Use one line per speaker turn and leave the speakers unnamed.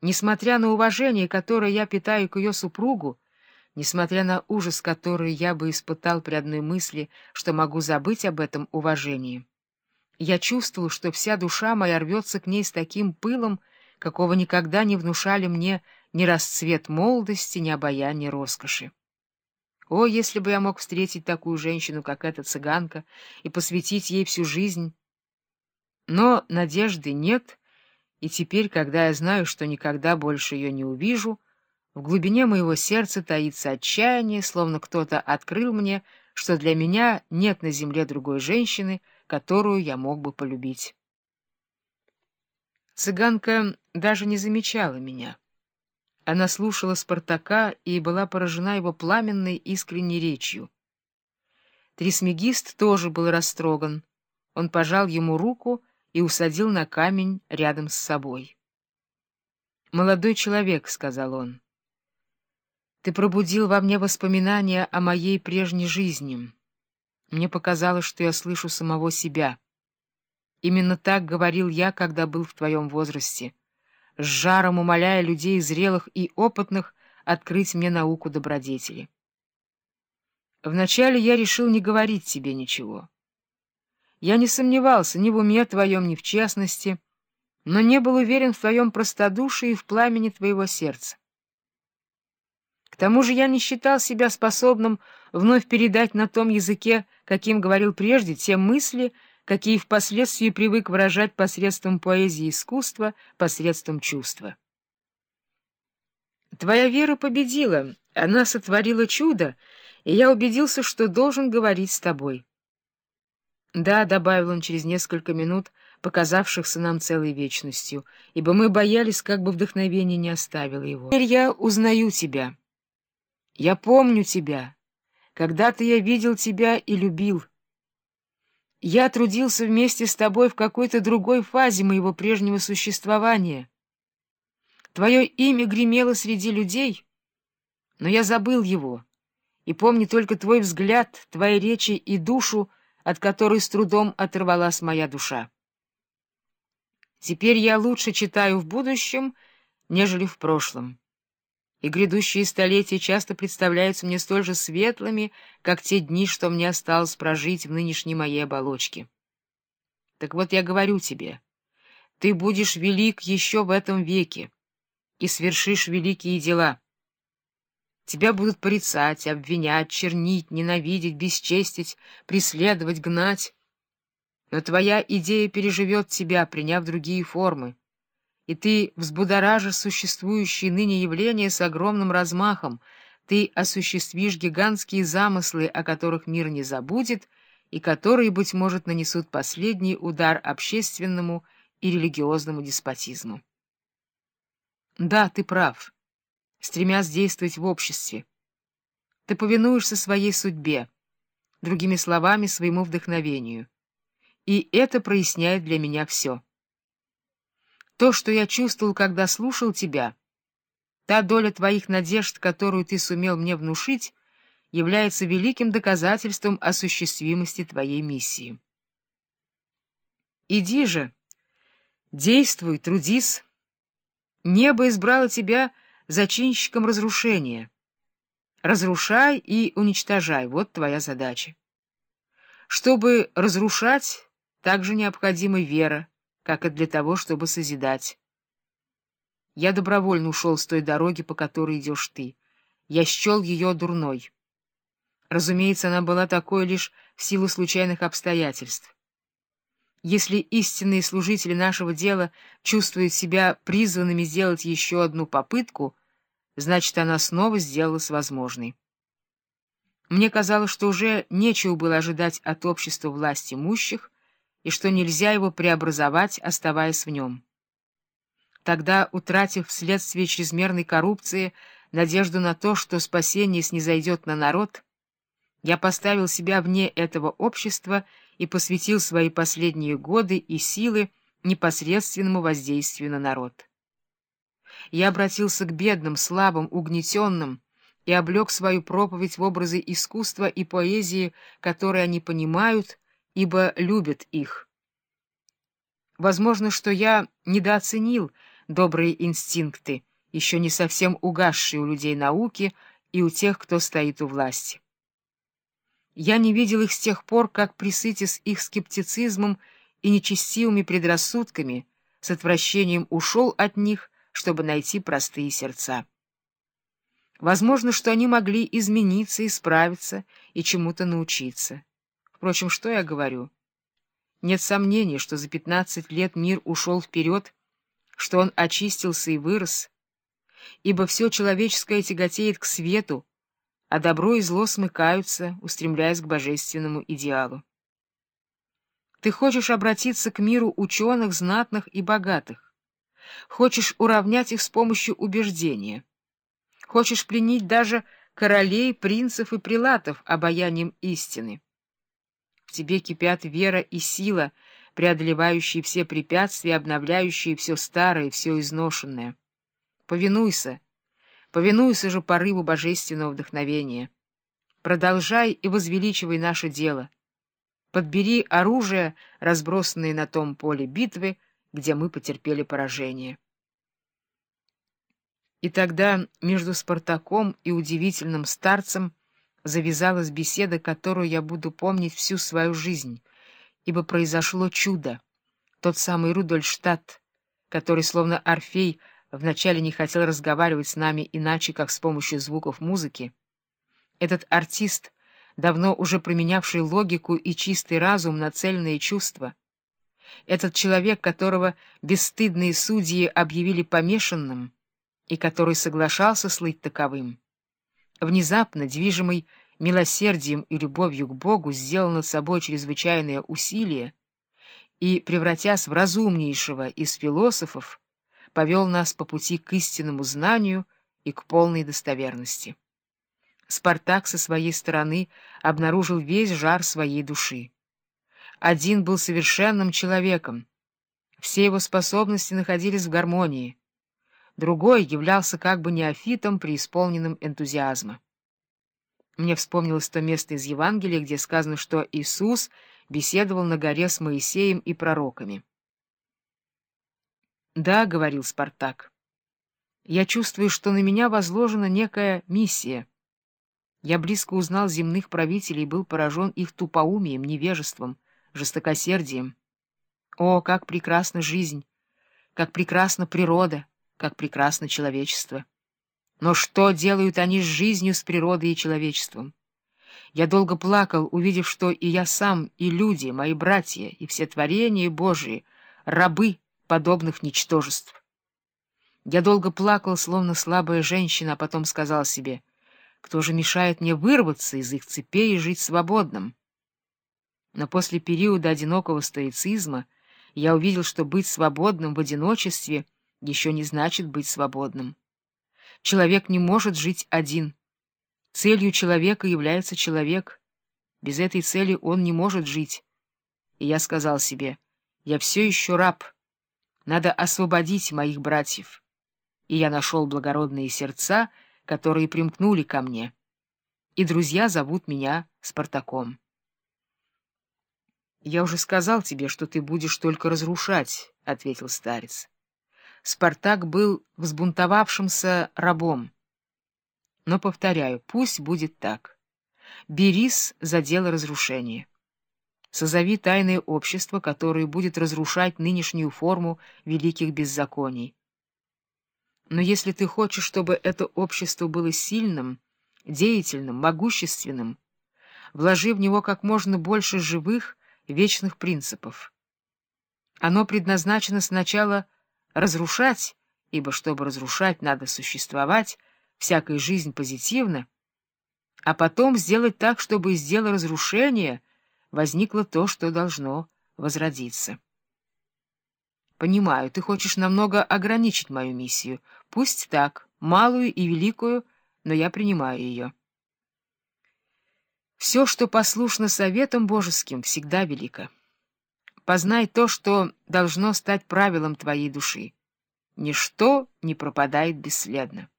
Несмотря на уважение, которое я питаю к ее супругу, несмотря на ужас, который я бы испытал при одной мысли, что могу забыть об этом уважении, я чувствовал, что вся душа моя рвется к ней с таким пылом, какого никогда не внушали мне ни расцвет молодости, ни обаяние роскоши. О, если бы я мог встретить такую женщину, как эта цыганка, и посвятить ей всю жизнь! Но надежды нет, и теперь, когда я знаю, что никогда больше ее не увижу, в глубине моего сердца таится отчаяние, словно кто-то открыл мне, что для меня нет на земле другой женщины, которую я мог бы полюбить. Цыганка даже не замечала меня. Она слушала Спартака и была поражена его пламенной искренней речью. Трисмегист тоже был растроган. Он пожал ему руку и усадил на камень рядом с собой. «Молодой человек», — сказал он, — «ты пробудил во мне воспоминания о моей прежней жизни. Мне показалось, что я слышу самого себя. Именно так говорил я, когда был в твоем возрасте» с жаром умоляя людей зрелых и опытных открыть мне науку добродетели. Вначале я решил не говорить тебе ничего. Я не сомневался ни в уме твоем, ни в честности, но не был уверен в твоем простодушии и в пламени твоего сердца. К тому же я не считал себя способным вновь передать на том языке, каким говорил прежде, те мысли, какие впоследствии привык выражать посредством поэзии искусства, посредством чувства. Твоя вера победила, она сотворила чудо, и я убедился, что должен говорить с тобой. Да, — добавил он через несколько минут, показавшихся нам целой вечностью, ибо мы боялись, как бы вдохновение не оставило его. Теперь я узнаю тебя. Я помню тебя. Когда-то я видел тебя и любил. Я трудился вместе с тобой в какой-то другой фазе моего прежнего существования. Твое имя гремело среди людей, но я забыл его, и помню только твой взгляд, твои речи и душу, от которой с трудом оторвалась моя душа. Теперь я лучше читаю в будущем, нежели в прошлом и грядущие столетия часто представляются мне столь же светлыми, как те дни, что мне осталось прожить в нынешней моей оболочке. Так вот я говорю тебе, ты будешь велик еще в этом веке и свершишь великие дела. Тебя будут порицать, обвинять, чернить, ненавидеть, бесчестить, преследовать, гнать. Но твоя идея переживет тебя, приняв другие формы и ты взбудоражишь существующие ныне явления с огромным размахом, ты осуществишь гигантские замыслы, о которых мир не забудет, и которые, быть может, нанесут последний удар общественному и религиозному деспотизму. Да, ты прав, стремясь действовать в обществе. Ты повинуешься своей судьбе, другими словами, своему вдохновению. И это проясняет для меня все. То, что я чувствовал, когда слушал тебя, та доля твоих надежд, которую ты сумел мне внушить, является великим доказательством осуществимости твоей миссии. Иди же, действуй, трудись. Небо избрало тебя зачинщиком разрушения. Разрушай и уничтожай — вот твоя задача. Чтобы разрушать, также необходима вера, как и для того, чтобы созидать. Я добровольно ушел с той дороги, по которой идешь ты. Я счел ее дурной. Разумеется, она была такой лишь в силу случайных обстоятельств. Если истинные служители нашего дела чувствуют себя призванными сделать еще одну попытку, значит, она снова сделалась возможной. Мне казалось, что уже нечего было ожидать от общества власть имущих, и что нельзя его преобразовать, оставаясь в нем. Тогда, утратив вследствие чрезмерной коррупции надежду на то, что спасение снизойдет на народ, я поставил себя вне этого общества и посвятил свои последние годы и силы непосредственному воздействию на народ. Я обратился к бедным, слабым, угнетенным и облег свою проповедь в образы искусства и поэзии, которые они понимают, ибо любят их. Возможно, что я недооценил добрые инстинкты, еще не совсем угасшие у людей науки и у тех, кто стоит у власти. Я не видел их с тех пор, как, присытясь их скептицизмом и нечестивыми предрассудками, с отвращением ушел от них, чтобы найти простые сердца. Возможно, что они могли измениться, исправиться и чему-то научиться. Впрочем, что я говорю? Нет сомнений, что за пятнадцать лет мир ушел вперед, что он очистился и вырос, ибо все человеческое тяготеет к свету, а добро и зло смыкаются, устремляясь к божественному идеалу. Ты хочешь обратиться к миру ученых, знатных и богатых. Хочешь уравнять их с помощью убеждения. Хочешь пленить даже королей, принцев и прилатов обаянием истины. В тебе кипят вера и сила, преодолевающие все препятствия, обновляющие все старое, все изношенное. Повинуйся, повинуйся же порыву божественного вдохновения. Продолжай и возвеличивай наше дело. Подбери оружие, разбросанное на том поле битвы, где мы потерпели поражение. И тогда между Спартаком и удивительным старцем завязалась беседа, которую я буду помнить всю свою жизнь, ибо произошло чудо. Тот самый Рудольштадт, который, словно Орфей, вначале не хотел разговаривать с нами иначе, как с помощью звуков музыки. Этот артист, давно уже применявший логику и чистый разум на цельные чувства, этот человек, которого бесстыдные судьи объявили помешанным, и который соглашался слыть таковым, внезапно, движимый милосердием и любовью к Богу, сделал над собой чрезвычайное усилие и, превратясь в разумнейшего из философов, повел нас по пути к истинному знанию и к полной достоверности. Спартак со своей стороны обнаружил весь жар своей души. Один был совершенным человеком, все его способности находились в гармонии, другой являлся как бы неофитом, преисполненным энтузиазма. Мне вспомнилось то место из Евангелия, где сказано, что Иисус беседовал на горе с Моисеем и пророками. «Да», — говорил Спартак, — «я чувствую, что на меня возложена некая миссия. Я близко узнал земных правителей и был поражен их тупоумием, невежеством, жестокосердием. О, как прекрасна жизнь! Как прекрасна природа! как прекрасно человечество. Но что делают они с жизнью, с природой и человечеством? Я долго плакал, увидев, что и я сам, и люди, мои братья, и все творения Божии — рабы подобных ничтожеств. Я долго плакал, словно слабая женщина, а потом сказал себе, кто же мешает мне вырваться из их цепей и жить свободным? Но после периода одинокого стоицизма я увидел, что быть свободным в одиночестве — еще не значит быть свободным. Человек не может жить один. Целью человека является человек. Без этой цели он не может жить. И я сказал себе, я все еще раб. Надо освободить моих братьев. И я нашел благородные сердца, которые примкнули ко мне. И друзья зовут меня Спартаком. — Я уже сказал тебе, что ты будешь только разрушать, — ответил старец. Спартак был взбунтовавшимся рабом. Но, повторяю, пусть будет так. Берись за дело разрушения. Созови тайное общество, которое будет разрушать нынешнюю форму великих беззаконий. Но если ты хочешь, чтобы это общество было сильным, деятельным, могущественным, вложи в него как можно больше живых, вечных принципов. Оно предназначено сначала разрушать, ибо чтобы разрушать, надо существовать, всякая жизнь позитивна, а потом сделать так, чтобы из дела разрушения возникло то, что должно возродиться. Понимаю, ты хочешь намного ограничить мою миссию. Пусть так, малую и великую, но я принимаю ее. Все, что послушно советам божеским, всегда велико. Познай то, что должно стать правилом твоей души. Ничто не пропадает бесследно.